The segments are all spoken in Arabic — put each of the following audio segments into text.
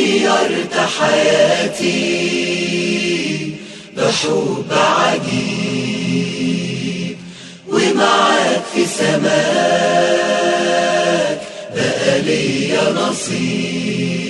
غيرت حياتي بحب عجيب ومعاك في سماك بقى ليا نصيب.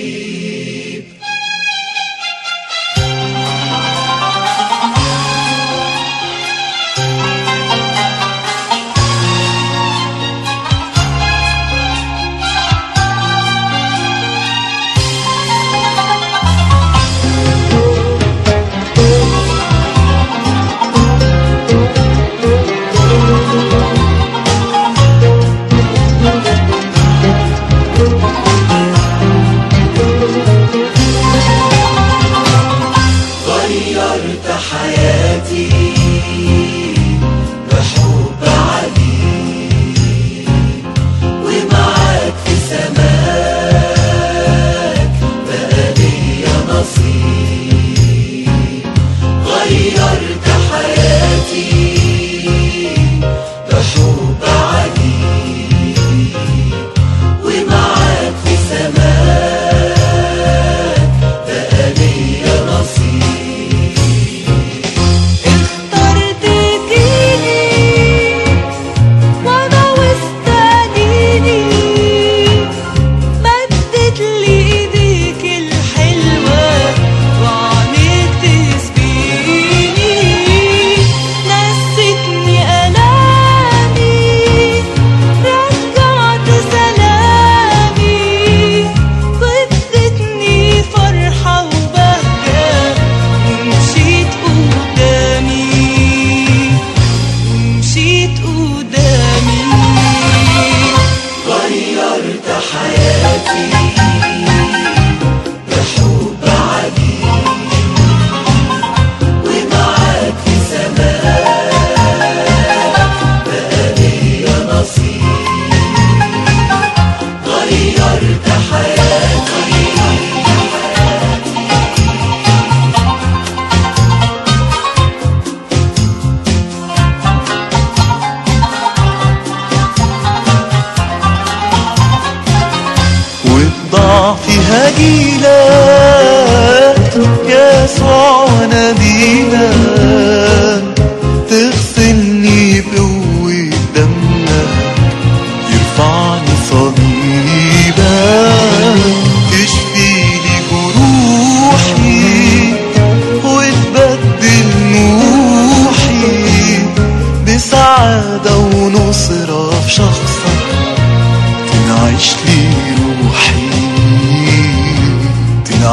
Bye.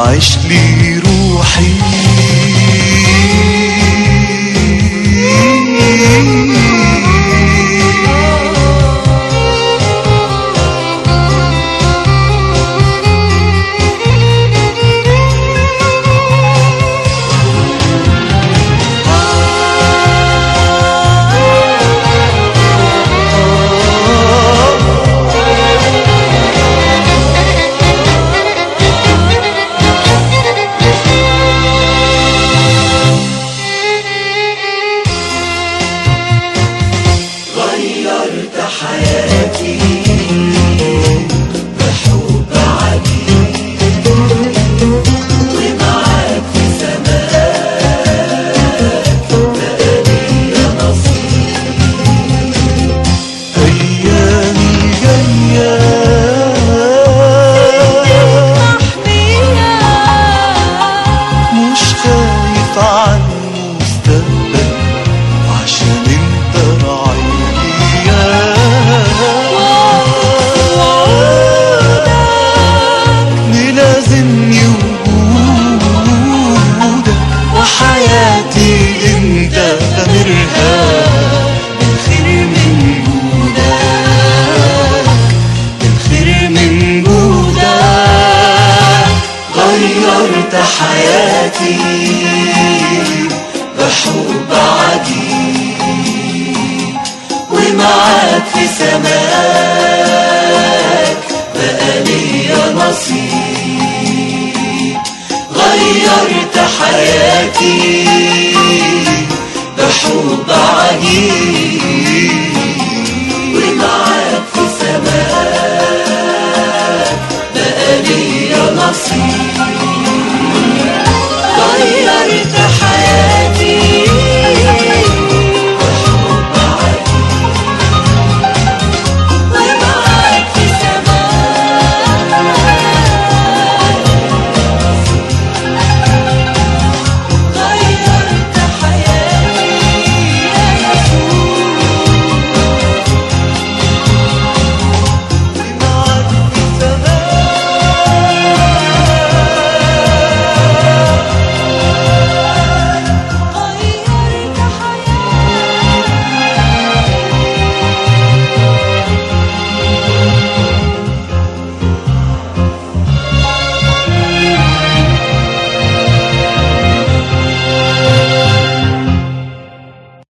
Eich lir ti أنت حياتي بحب عدي ومعاك في سماك بقالي نصيب. غيرت حياتي بحب عدي في سماك نصيب.